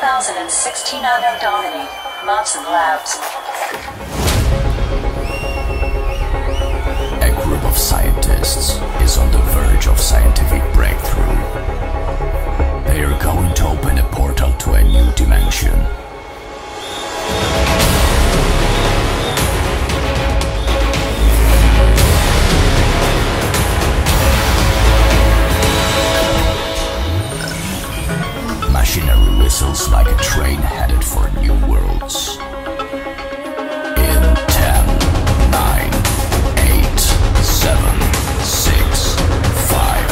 2016 Anno Domini, Monson Labs. A group of scientists is on the verge of scientific breakthrough. They are going to open a portal to a new dimension. Machinery whistles like a train headed for new worlds. In 10, 9, 8, 7, 6, 5,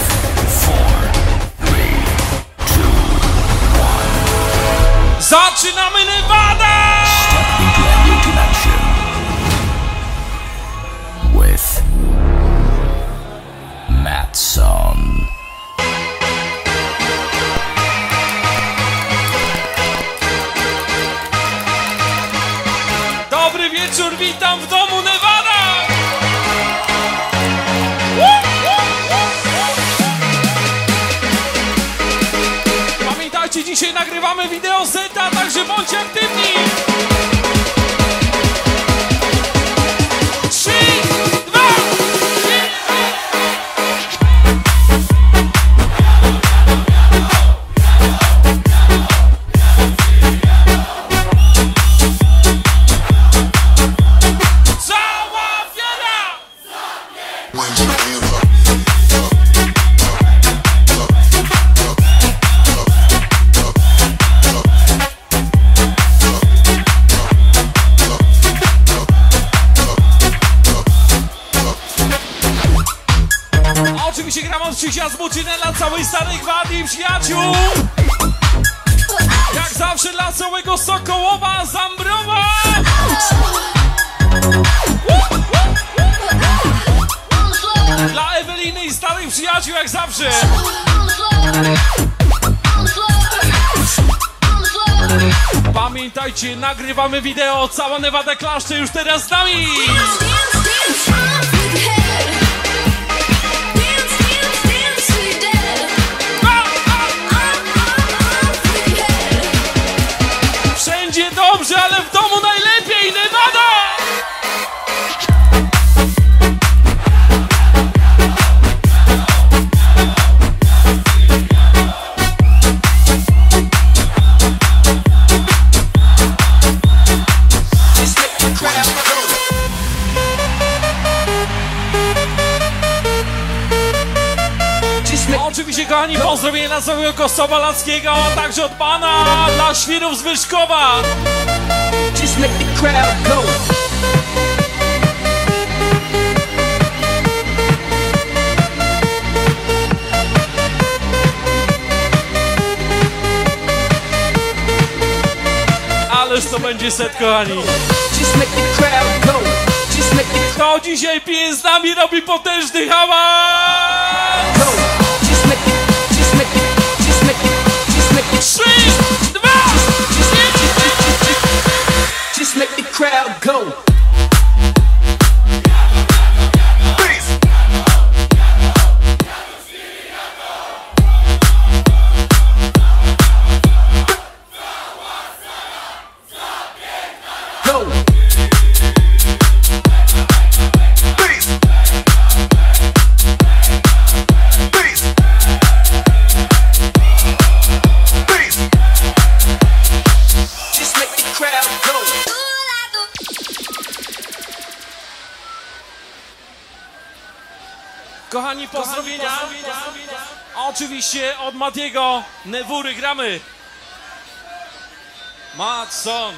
4, 3, 2, Zaczynamy Nevada! Witam w domu Nevada! Pamiętajcie, dzisiaj nagrywamy wideo seta, także bądźcie aktywni! Buczynę dla całej starej gwardii i przyjaciół! Jak zawsze dla całego Sokołowa, Zambrowa! Dla Eweliny i starych przyjaciół jak zawsze! Pamiętajcie, nagrywamy wideo, cała Nevada klaszcze już teraz z nami! Wszędzie dobrze, ale w kochani, pozdrowienia dla całego Kosowa Lackiego, a także od pana dla świrów z Wyszkowa. Just make the crowd go. Ależ to będzie set, kochani. Just make the crowd go. Just make the Kto dzisiaj pije z nami, robi potężny hałas! Go. Matiego. Newury gramy. Matson.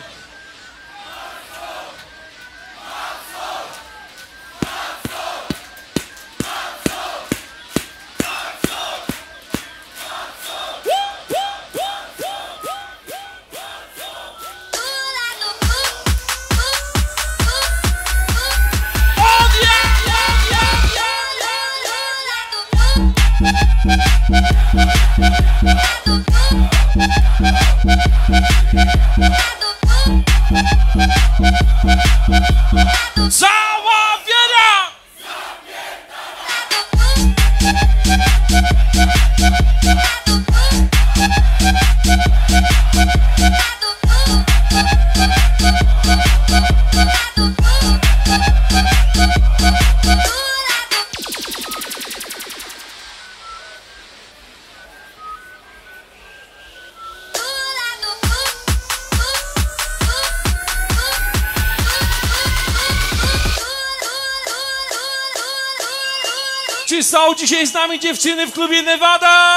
Są dzisiaj z nami dziewczyny w klubie Nevada?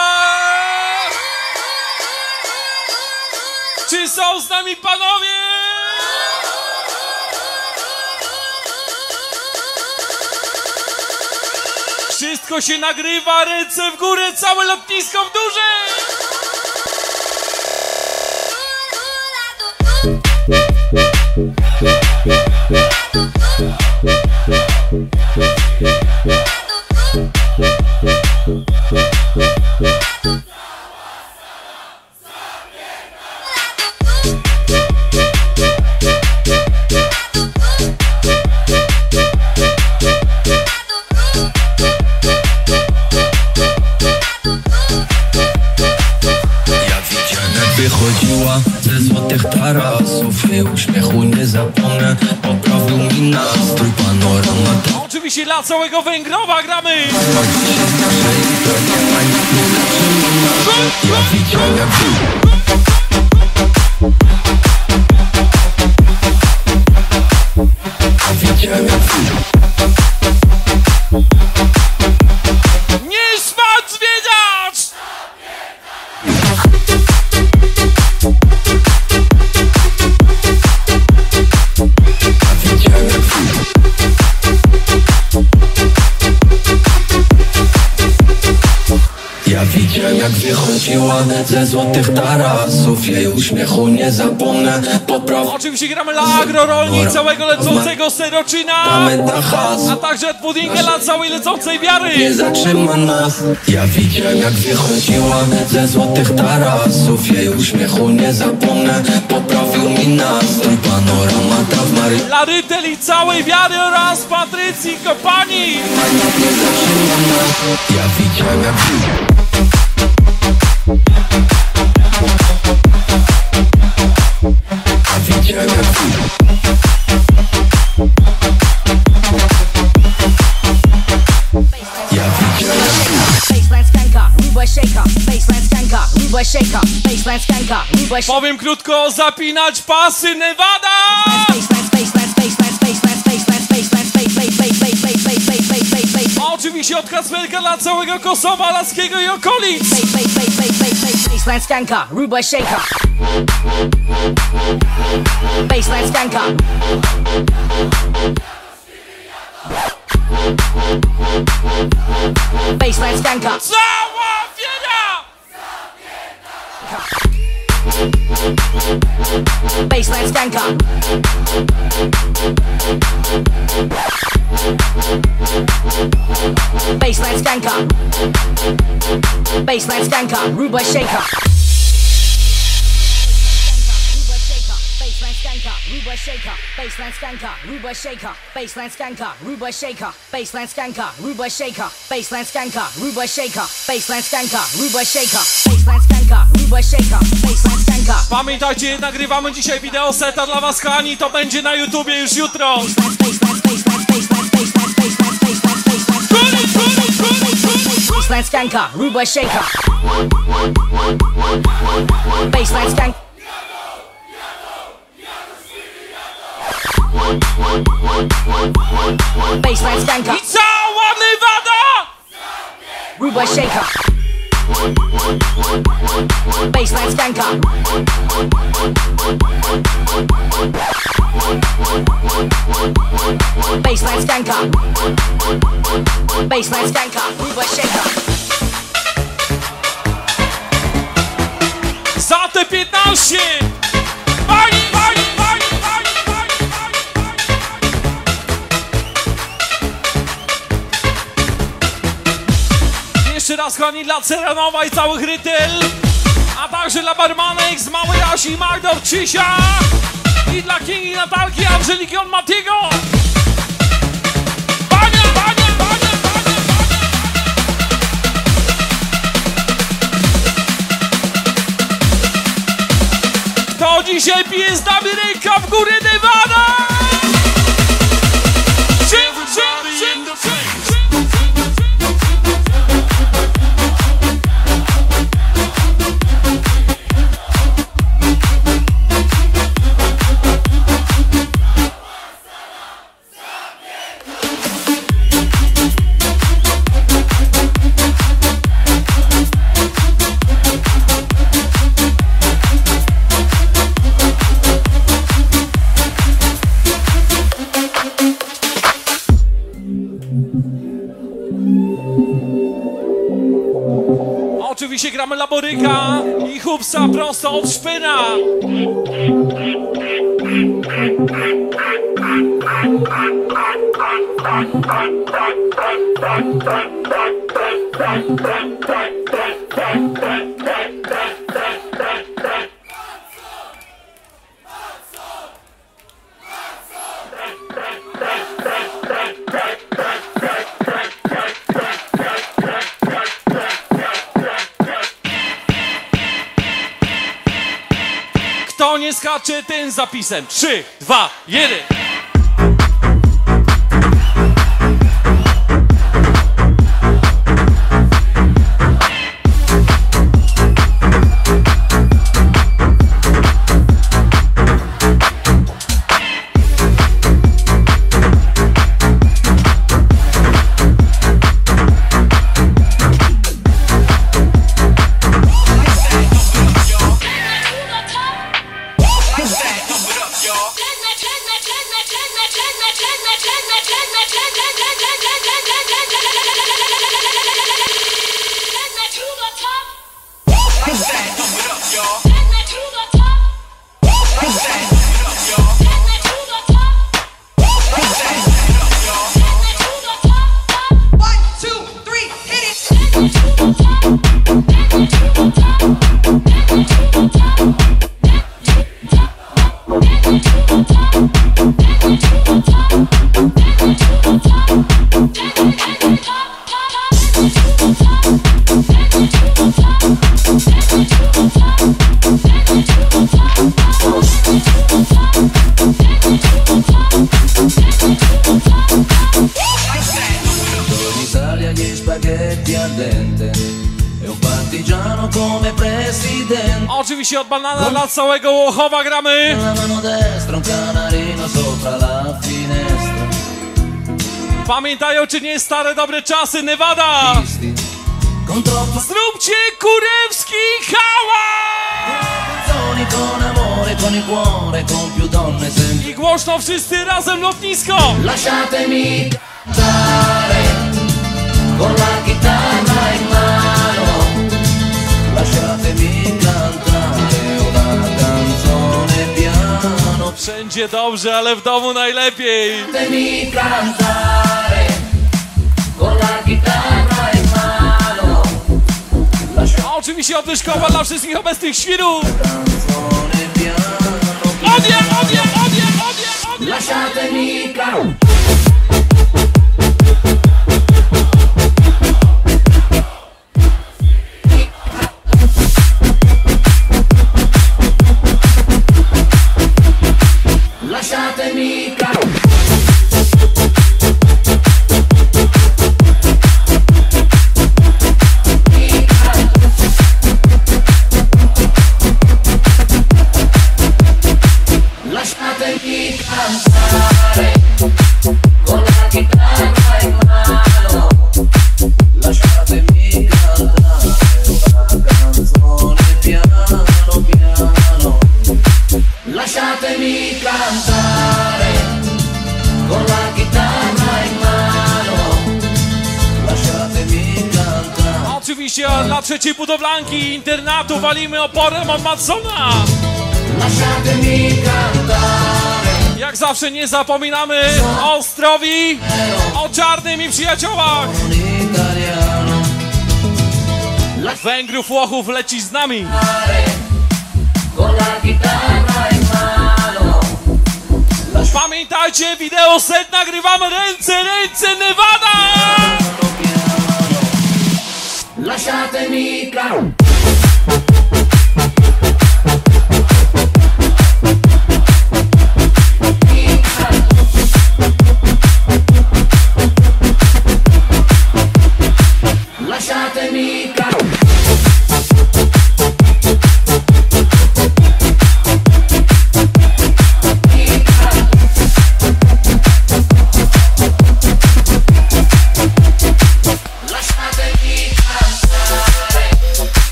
Czy są z nami panowie? Wszystko się nagrywa, ręce w górę, całe lotnisko w duże! Ja całego Węgrowa gramy! Ze złotych tarasów. Jej uśmiechu nie zapomnę, poprawił Oczywiście gramy? Dla agrorolni całego lecącego seroczyna! A także puddinga dla całej lecącej wiary! nie zatrzyma nas. Ja widziałem jak wychodziła ze złotych tarasów. Jej uśmiechu nie zapomnę, poprawił mi nastrój. Panoramata w Marii Dla ryteli całej wiary oraz Patrycji Kopani! nie zatrzyma nas Ja widziałem jak Powiem krótko, zapinać pasy Nevada! oczywiście od Kasperka dla całego Kosowa, Laskiego i okolic! Baseline Stanka, Ruba Shaker. Baseline Stanka Baseline Stanka Cała wiera! Baseline Stanka Baseline skanka Baseline skanka Ruba shaker Ruba shaker, baseline skanker, Ruba shaker, baseline skanker, Ruba shaker, baseline skanker, Ruba shaker, baseline skanker, Ruba shaker, baseline skanker, Ruba shaker, baseline skanker, Ruba shaker, baseline skanker. Pamiętajcie, nagrywamy dzisiaj wideo seta dla was, kochani, to będzie na YouTubie już jutro. Baseline, baseline, baseline, baseline. Baseline skanker, rude shaker. Baseline skank. Baseline skanker. It's our one Nevada. Rude boy shaker. Baseline skanker. Baseline. Za te 15! Pani, pani, pani, pani, pani, pani, pani. Jeszcze raz, kochani, dla Ceranowa i całych rytel, a także dla barmanek z Małej Asi, Magda od Krzysia i dla Kingi Natalki, Angeliki od Matiego. Kto dzisiaj pije z nami ręka w górę Nevada? Laboryka i chupsa prosto od szpyna. Skacze, ten zapisem. 3, 2, 1. Oczywiście od banana dla całego Łochowa gramy. Pamiętają czy nie stare dobre czasy Nevada. Zróbcie kurewski hałas! I głośno wszyscy razem lotnisko. Lasciatemi cantare con la chitarra in mano Lasciatemi cantare una canzone piano Wszędzie dobrze, ale w domu najlepiej. Lasciatemi cantare con la chitarra oczywiście odwyżkowa dla wszystkich obecnych świrów. Canzone piano Odje, odje, odje, odje, trzeciej budowlanki internatu walimy oporem od Madsona. Jak zawsze nie zapominamy o Ostrowi, o czarnym i przyjaciołach. Węgrów, Łochów leci z nami. Pamiętajcie, wideo set nagrywamy ręce, ręce, Nevada! Lasciatemi cantare.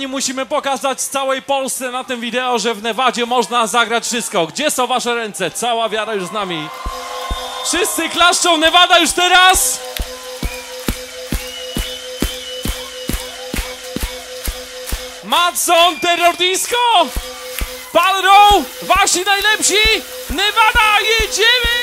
Kochani, musimy pokazać całej Polsce na tym wideo, że w Nevadzie można zagrać wszystko. Gdzie są wasze ręce? Cała wiara już z nami. Wszyscy klaszczą Nevada już teraz! Matson, Terror Disco! Palro, wasi najlepsi! Nevada, jedziemy!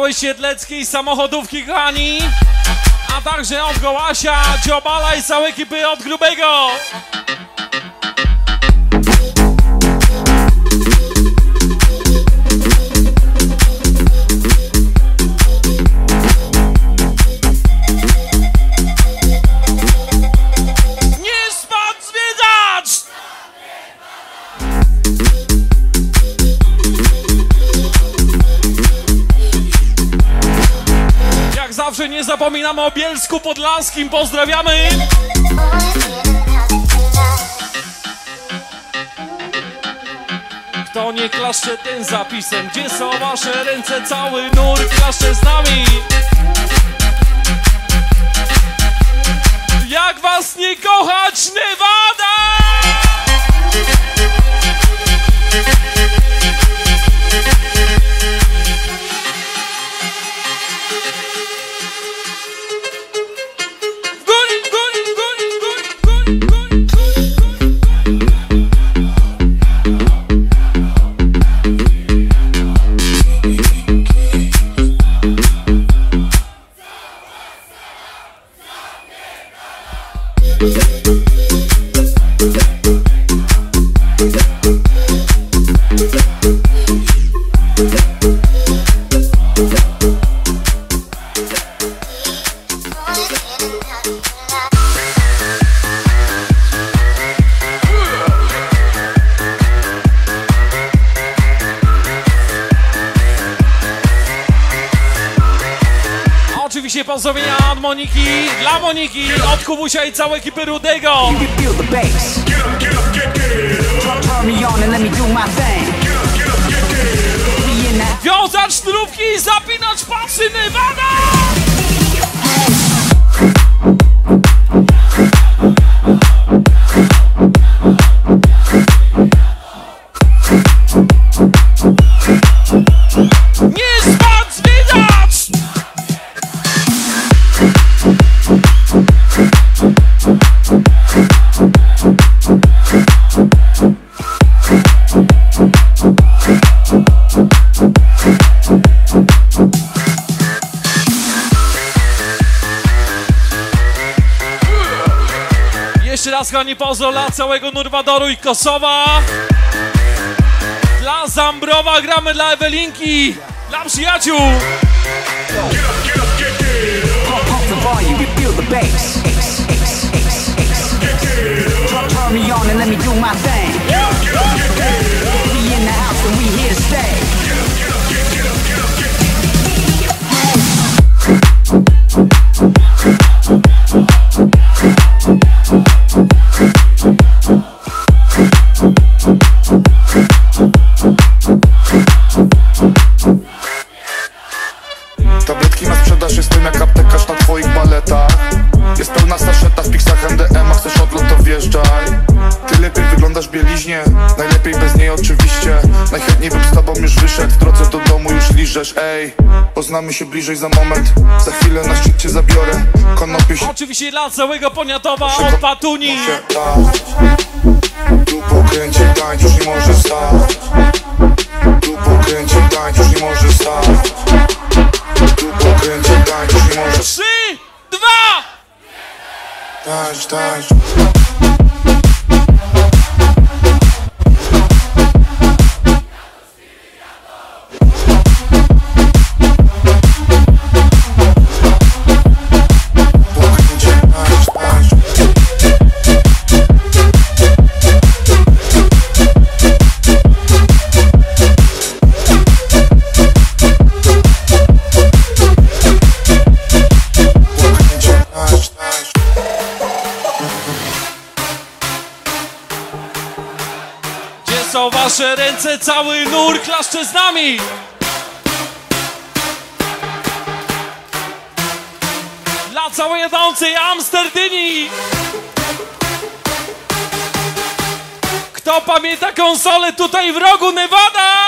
Całej siedleckiej samochodówki, kochani! A także od Gołasia, Dziobala i całej ekipy od Grubego! Zapominamy o Bielsku Podlaskim, pozdrawiamy! Kto nie klaszcze ten zapisem? Gdzie są wasze ręce? Cały nur klaszcze z nami! Jak was nie kochać, Nevada! W Moniki, dla Moniki, od Kubusia i całej ekipy Rudego. Wiązać sznurówki i zapinać pasy Nevada! Pozdro dla całego Nurwadoru i Kosowa. Dla Zambrowa gramy dla Ewelinki. Dla przyjaciół. turn me on and let me do my thing. Liżesz, ej Poznamy się bliżej za moment, za chwilę na szczyt cię zabiorę Konopię się. Oczywiście dla całego poniatowa od Patuni. Tu pokręci tańcz, już nie możesz stać. Tu pokręci tańcz, już nie możesz stać. Tu pokręci tańcz, już nie możesz Trzy, dwa, tańcz, tańcz Cały nur klaszcze z nami! Dla całej jadącej Amsterdynii! Kto pamięta konsolę tutaj w rogu Nevada?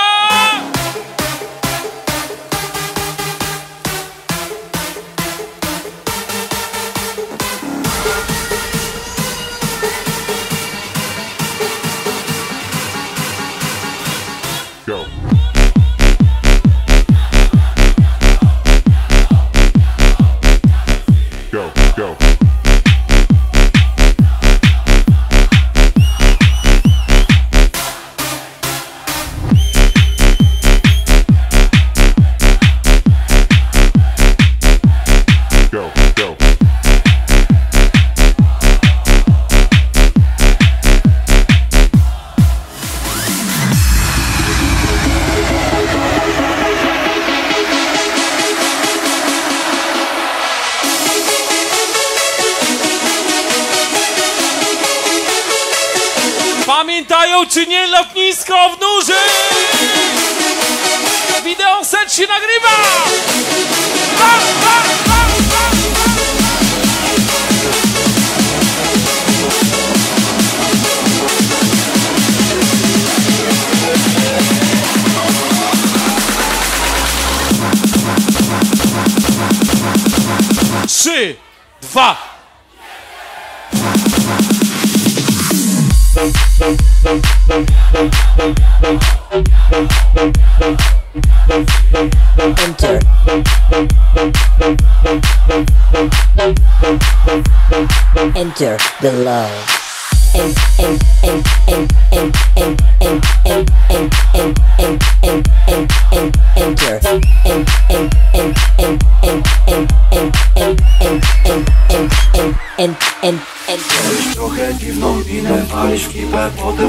Kto wnurzy? Wideo set się nagrywa! Ha, ha, ha, Trzy, dwa. Enter. Enter the love.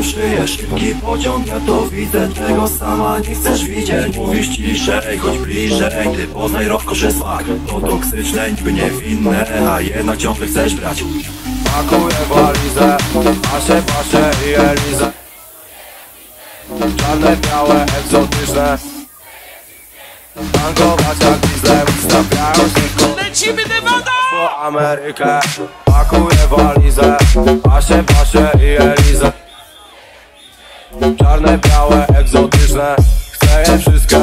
żyjesz Szybki pociąg, ja to widzę Czego sama nie chcesz widzieć. Mówisz ciszej, choć bliżej Ty poznaj rowko, że smak. To toksyczne, niby niewinne A jednak ciągle chcesz brać. Pakuję walizę, paszę, paszę i Elizę. Czarne, białe, egzotyczne. Tankować jak dieslem, stawiają koło lecimy Nevada! po Amerykę Pakuję walizę, paszę, paszę i Elizę. Czarne, białe, egzotyczne. Chcę je wszystkie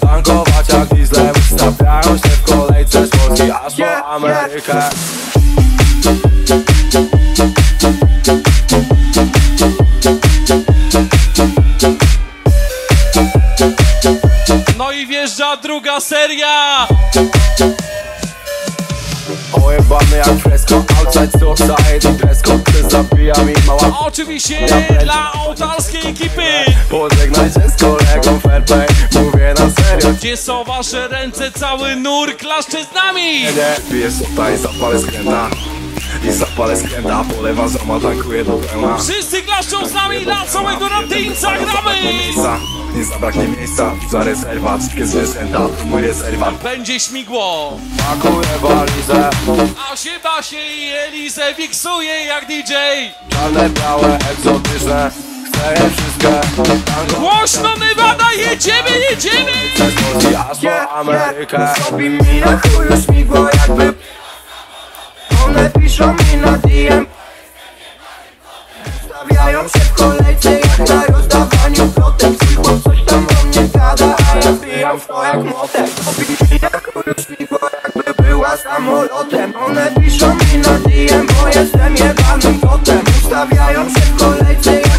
Tankować jak dieslem Stawiają się w kolejce z Polski aż po Amerykę No i wjeżdża druga seria! Ojebany jak fresko, outside, i dress code zabija mi mała Oczywiście dla autarskiej ekipy! Pożegnaj się z kolegą Mówię na serio Gdzie są wasze ręce? Cały nur klaszcze z nami! Nie, piję sota i zapalę skręta I zapalę skręta, polewa zoma, tankuję do pełna Wszyscy klaszczą z nami dla całego ratyńca gramy! nie zabraknie miejsca Za rezerwat, wszystkie zwierzęta, to mój rezerwat Będzie śmigło! Pakuję walizę, A się Basie i Elizę wiksuje jak DJ! czarne, białe, egzotyczne Chcę wszystkie Głośno Nevada, jedziemy, jedziemy! Przez Polski aż po Amerykę Robi mi na chuju śmigło jakby One piszą mi na DM Stawiają się w kolejce jak na rozdawaniu plotek Twój coś tam o mnie gada, a ja wbijam w to jak motek. Robi mi na chuju śmigło jakby była samolotem. One piszą mi na DM, bo jestem jebanym kotem. Ustawiają się w kolejce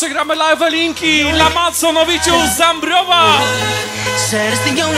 move. Jak zawsze gramy live linki dla Matsonowiciu z Zambrowa! Said it's the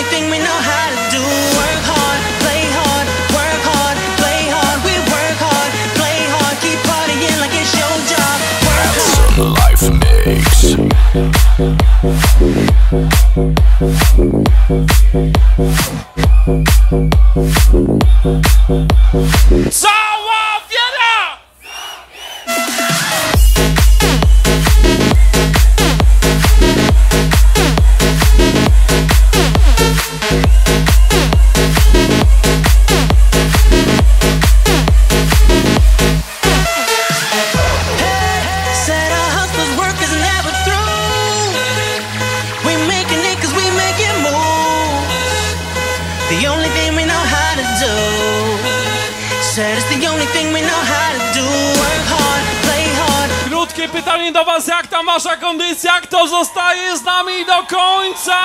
wasza kondycja? Kto zostaje z nami do końca?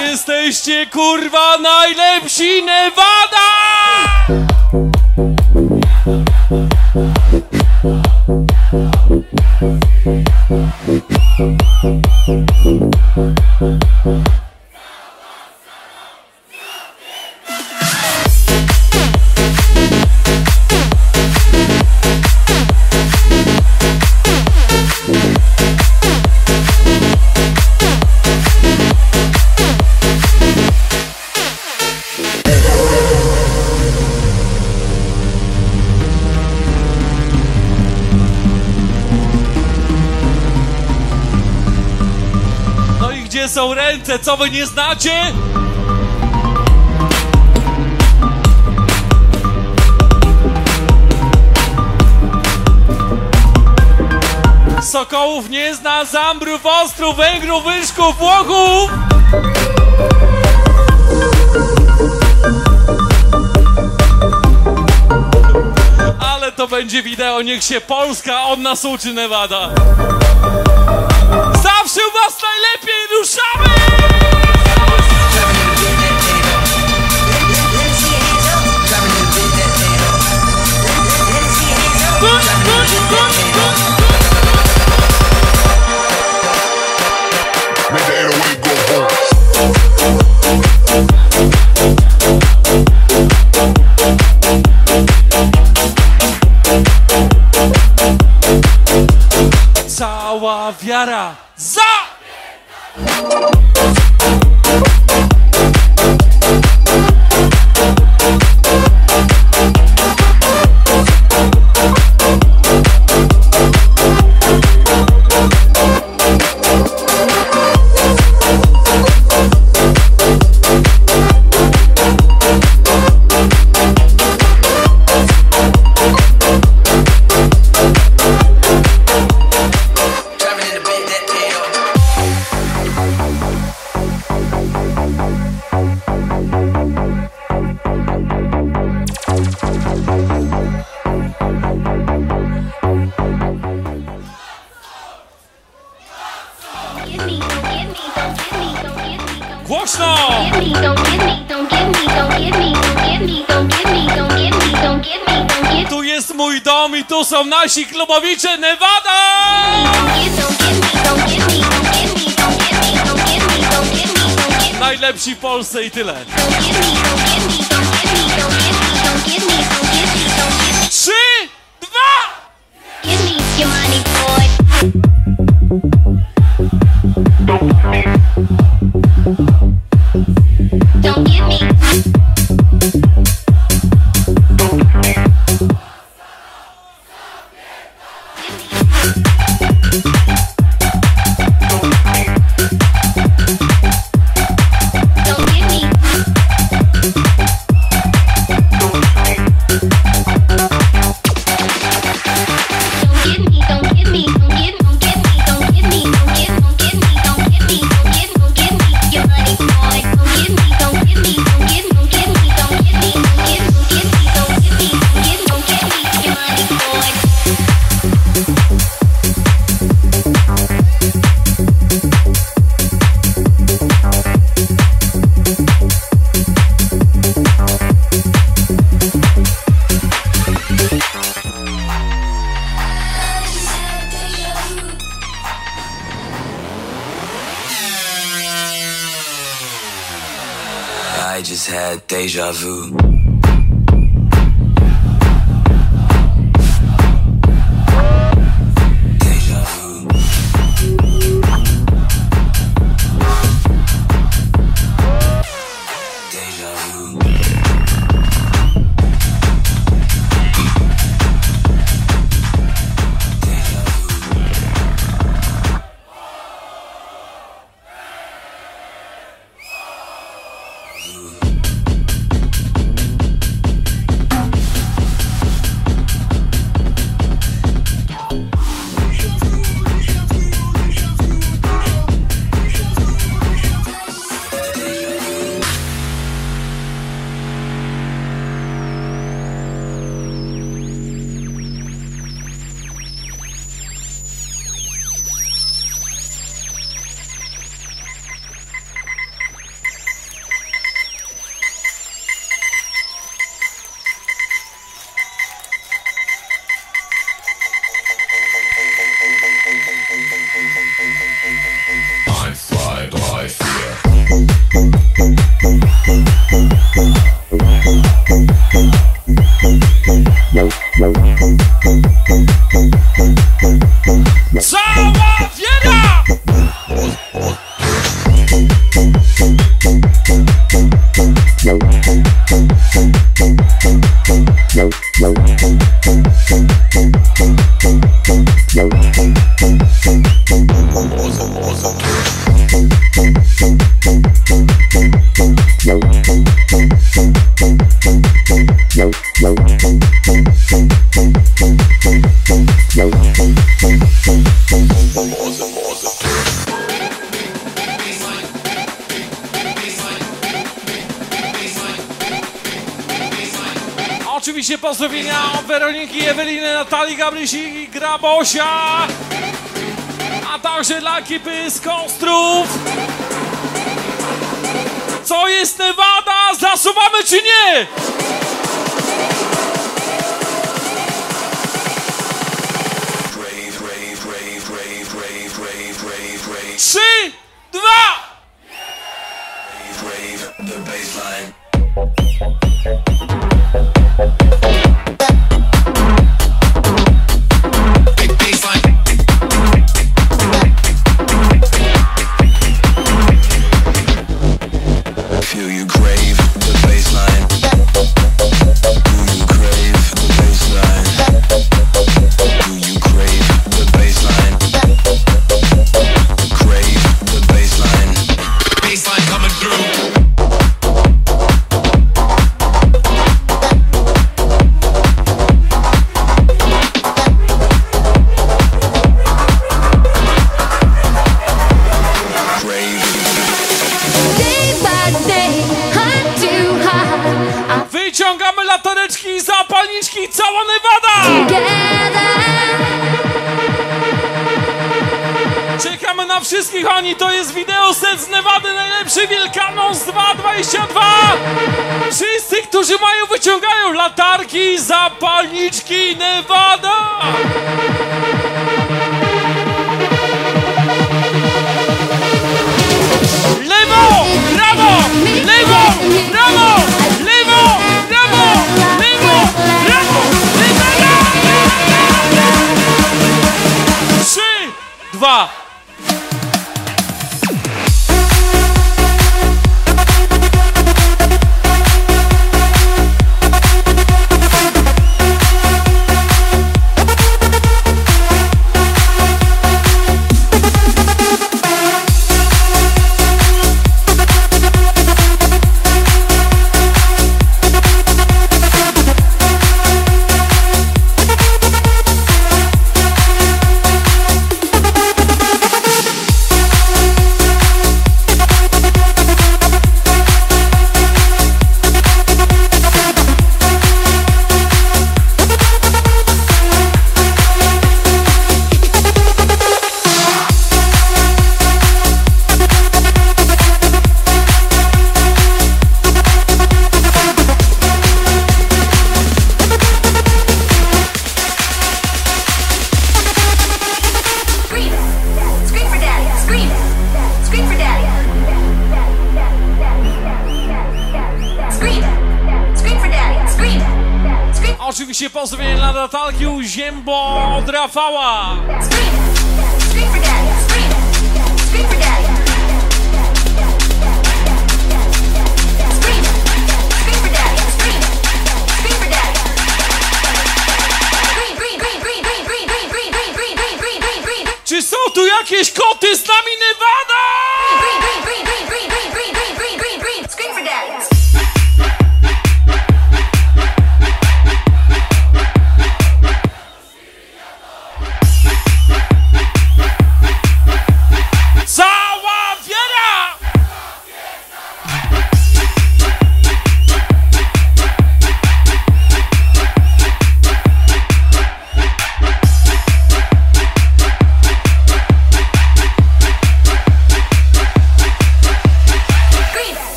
Jesteście kurwa najlepsi Nevada! Co wy nie znacie? Sokołów nie zna, Zambrów, Ostrów, Węgrów, Wyszków, Włochów! Ale to będzie wideo, niech się Polska od nas uczy, Nevada. Zawsze was najlepiej ruszamy! Make the 808 go boom nasi klubowicze Nevada! Najlepsi w Polsce i tyle. Stasia, a także dla ekipy z Konstrów. Co jest Nevada? Zasuwamy czy nie? Trzy, dwa,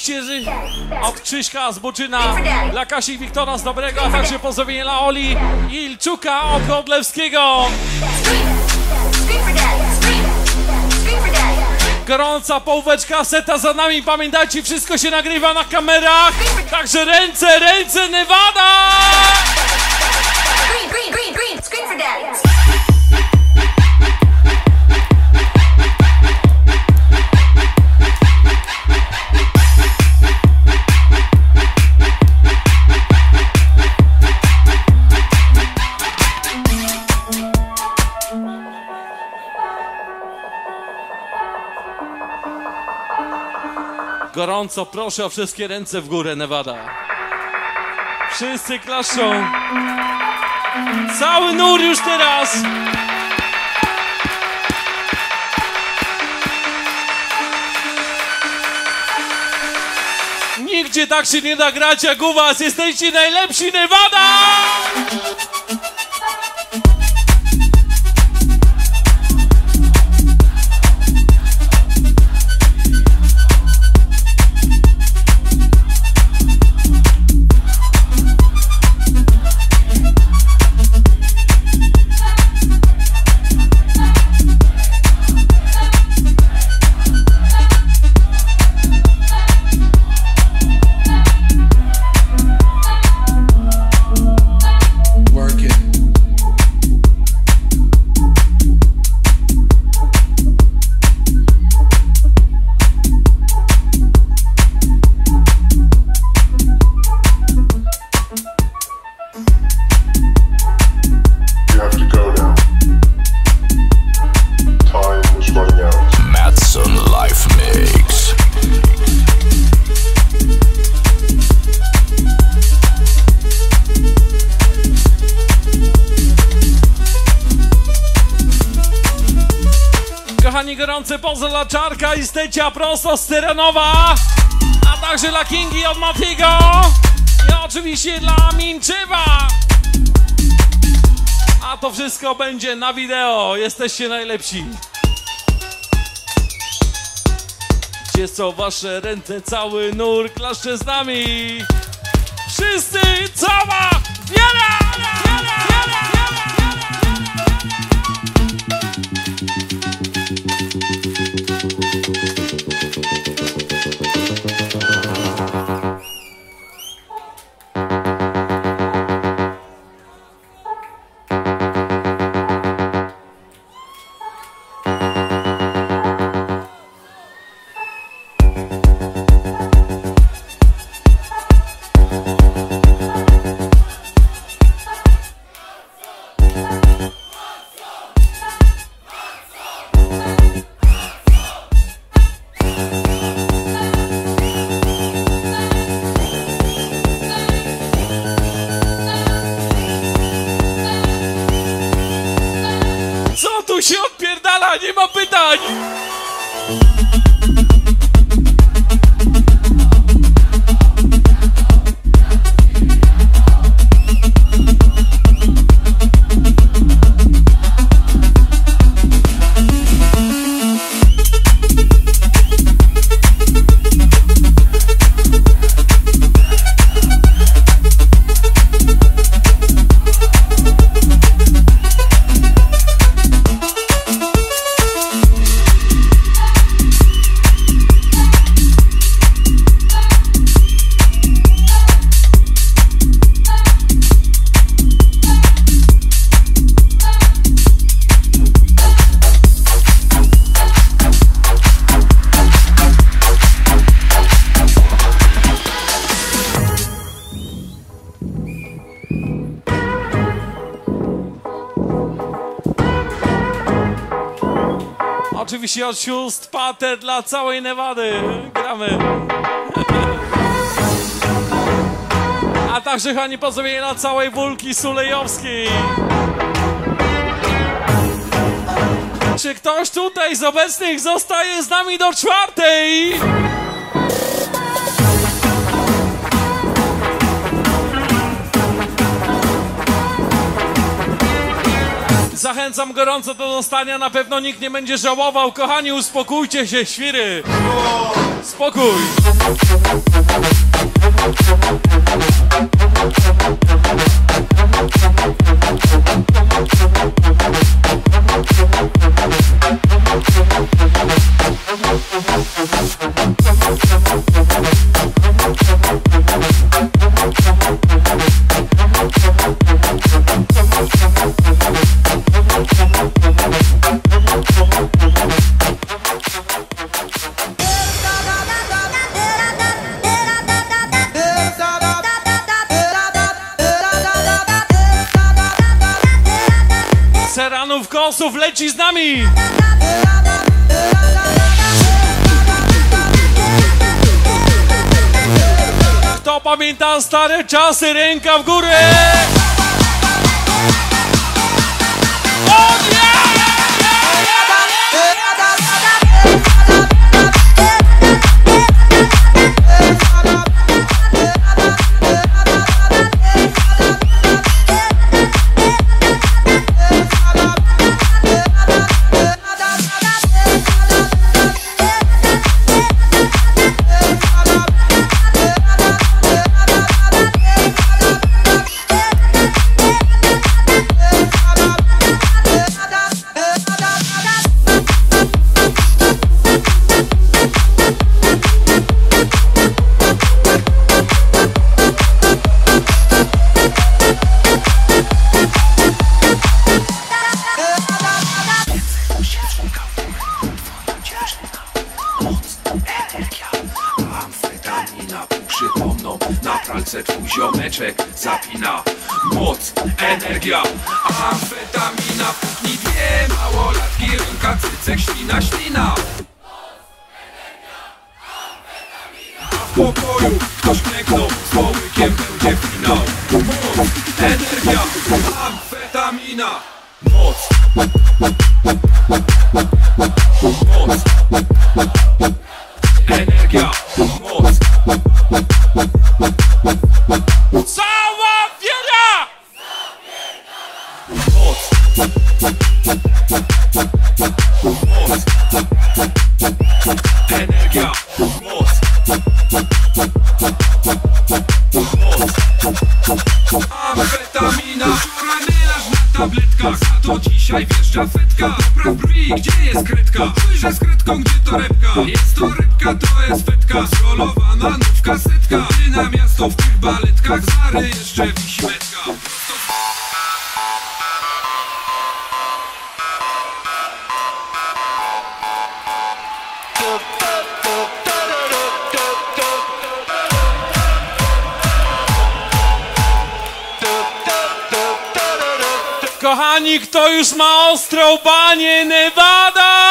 Oczywiście od Krzyśka z Boczyna dla Kasi Wiktora z Dobrego, a także pozdrowienie dla Oli i Ilczuka od Godlewskiego. Gorąca połóweczka seta za nami, pamiętajcie, wszystko się nagrywa na kamerach, także ręce, ręce, Nevada! Gorąco proszę o wszystkie ręce w górę, Nevada. Wszyscy klaszczą. Cały nur już teraz. Nigdzie tak się nie da grać jak u was. Jesteście najlepsi, Nevada! Stecia prosto z a także dla Kingi od Matiego i oczywiście dla Minczywa. A to wszystko będzie na wideo. Jesteście najlepsi. Gdzie są wasze ręce, cały nur, klaszcze z nami. Wszyscy, cała wiara! Ma dla całej Nevady. Gramy. A także Hani pozdrowienia całej Wólki Sulejowskiej. Czy ktoś tutaj z obecnych zostaje z nami do czwartej? Zachęcam gorąco do dostania, na pewno nikt nie będzie żałował. Kochani, uspokójcie się, świry. Spokój. Seranów ինտաստարը ճասեր ենք ավգուր է։ pokoju ktoś klęknął Z połykiem będzie finał Moc, energia Amfetamina Moc Moc Energia, moc Cała wiara! Moc Moc Brwi, gdzie jest kredka? Spojrzę z kredką, gdzie to repka? Jest to rybka, to jest fetka Zrolowana nówka setka Ty na miasto w tych baletkach Zary jeszcze wiśmetka Kto już ma ostrą banię Nevada?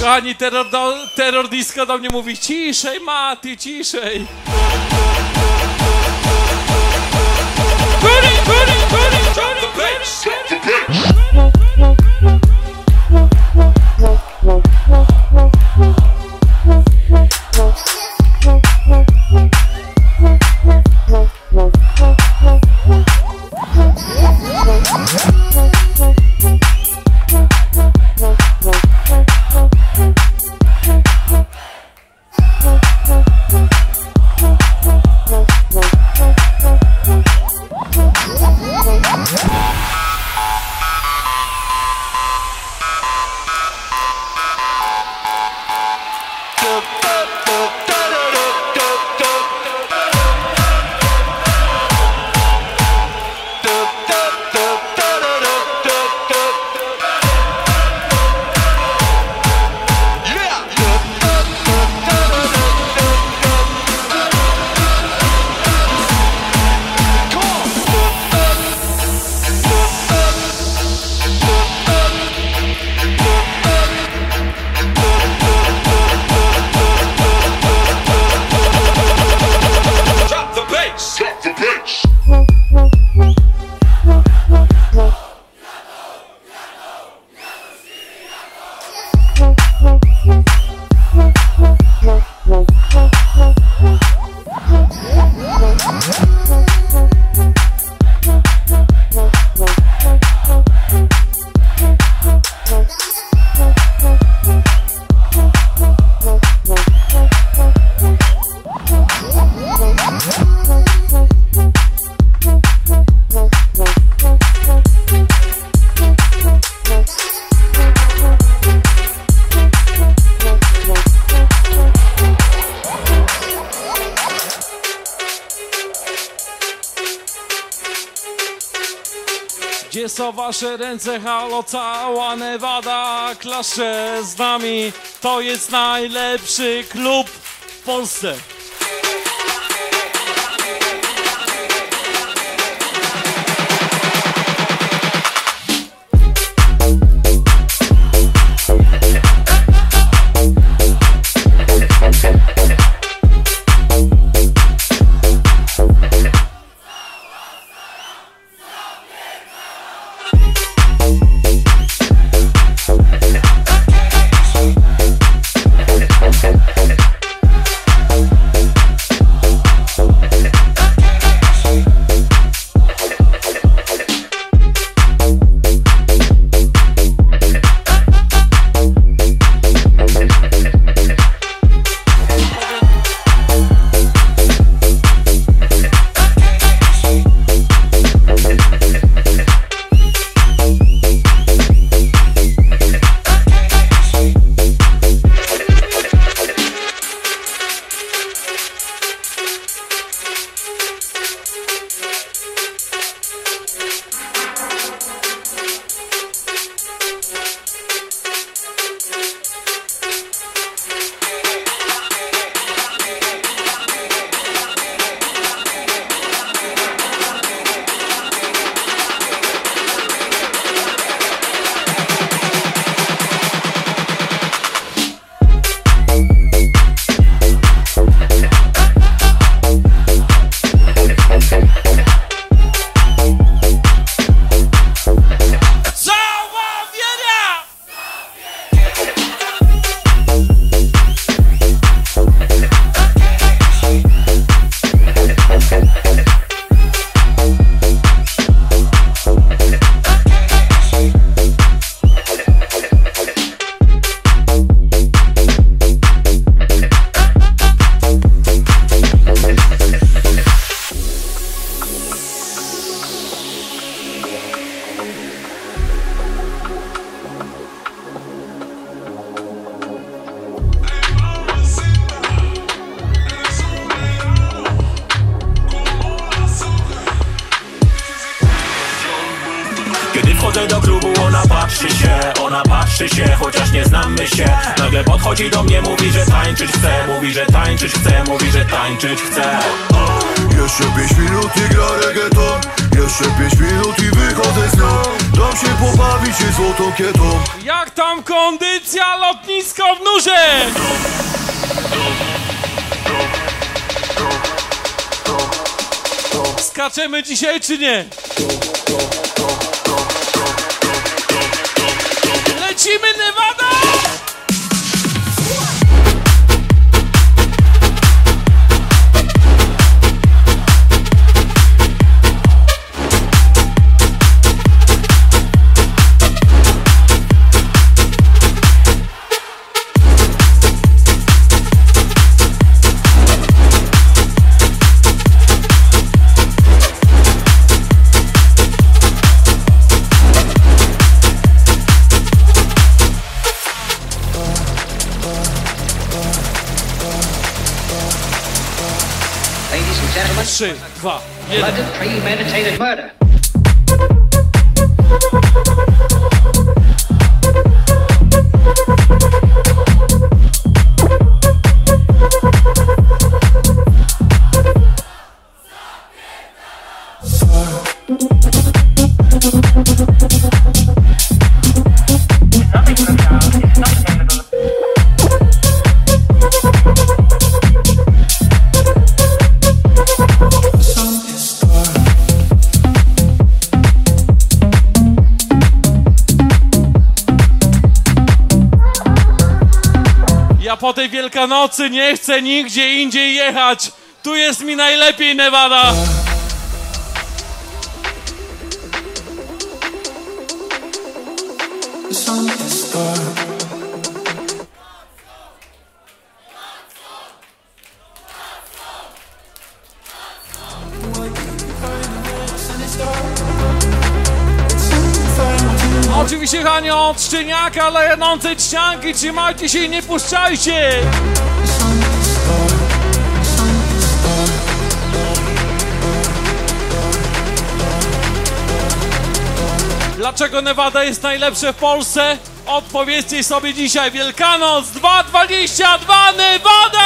Kochani, terror, do, terror disco do mnie mówi ciszej, Mati, ciszej. Ręce, halo, cała Nevada Klasze z nami, to jest najlepszy klub w Polsce dzisiaj czy nie? gentlemen. Trzy, dwa. Premeditated murder. Wielkanocy nie chcę nigdzie indziej jechać. Tu jest mi najlepiej, Nevada. Hanio od szczeniaka lejącej ścianki, trzymajcie się i nie puszczajcie! Dlaczego Nevada jest najlepsze w Polsce? Odpowiedzcie sobie dzisiaj Wielkanoc 222 Nevada!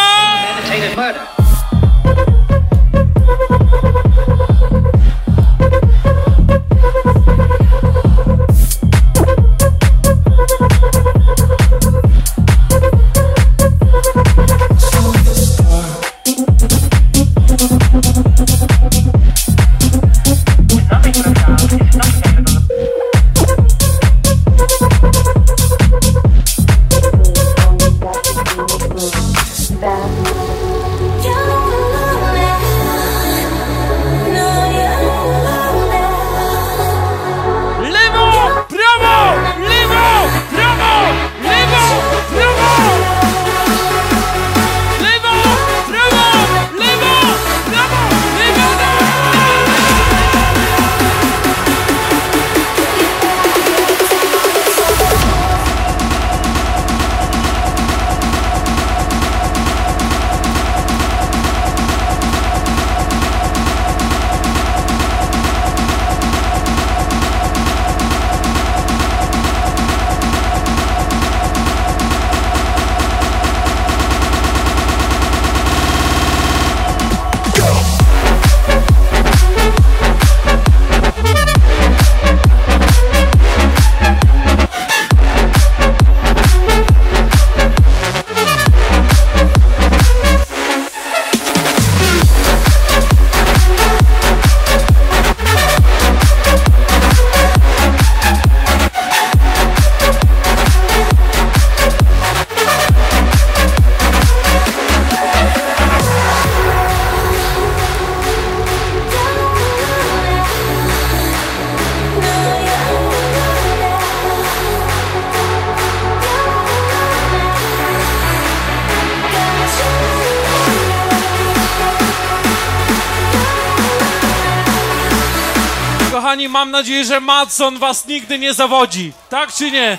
Kochani, mam nadzieję, że Matson was nigdy nie zawodzi. Tak czy nie?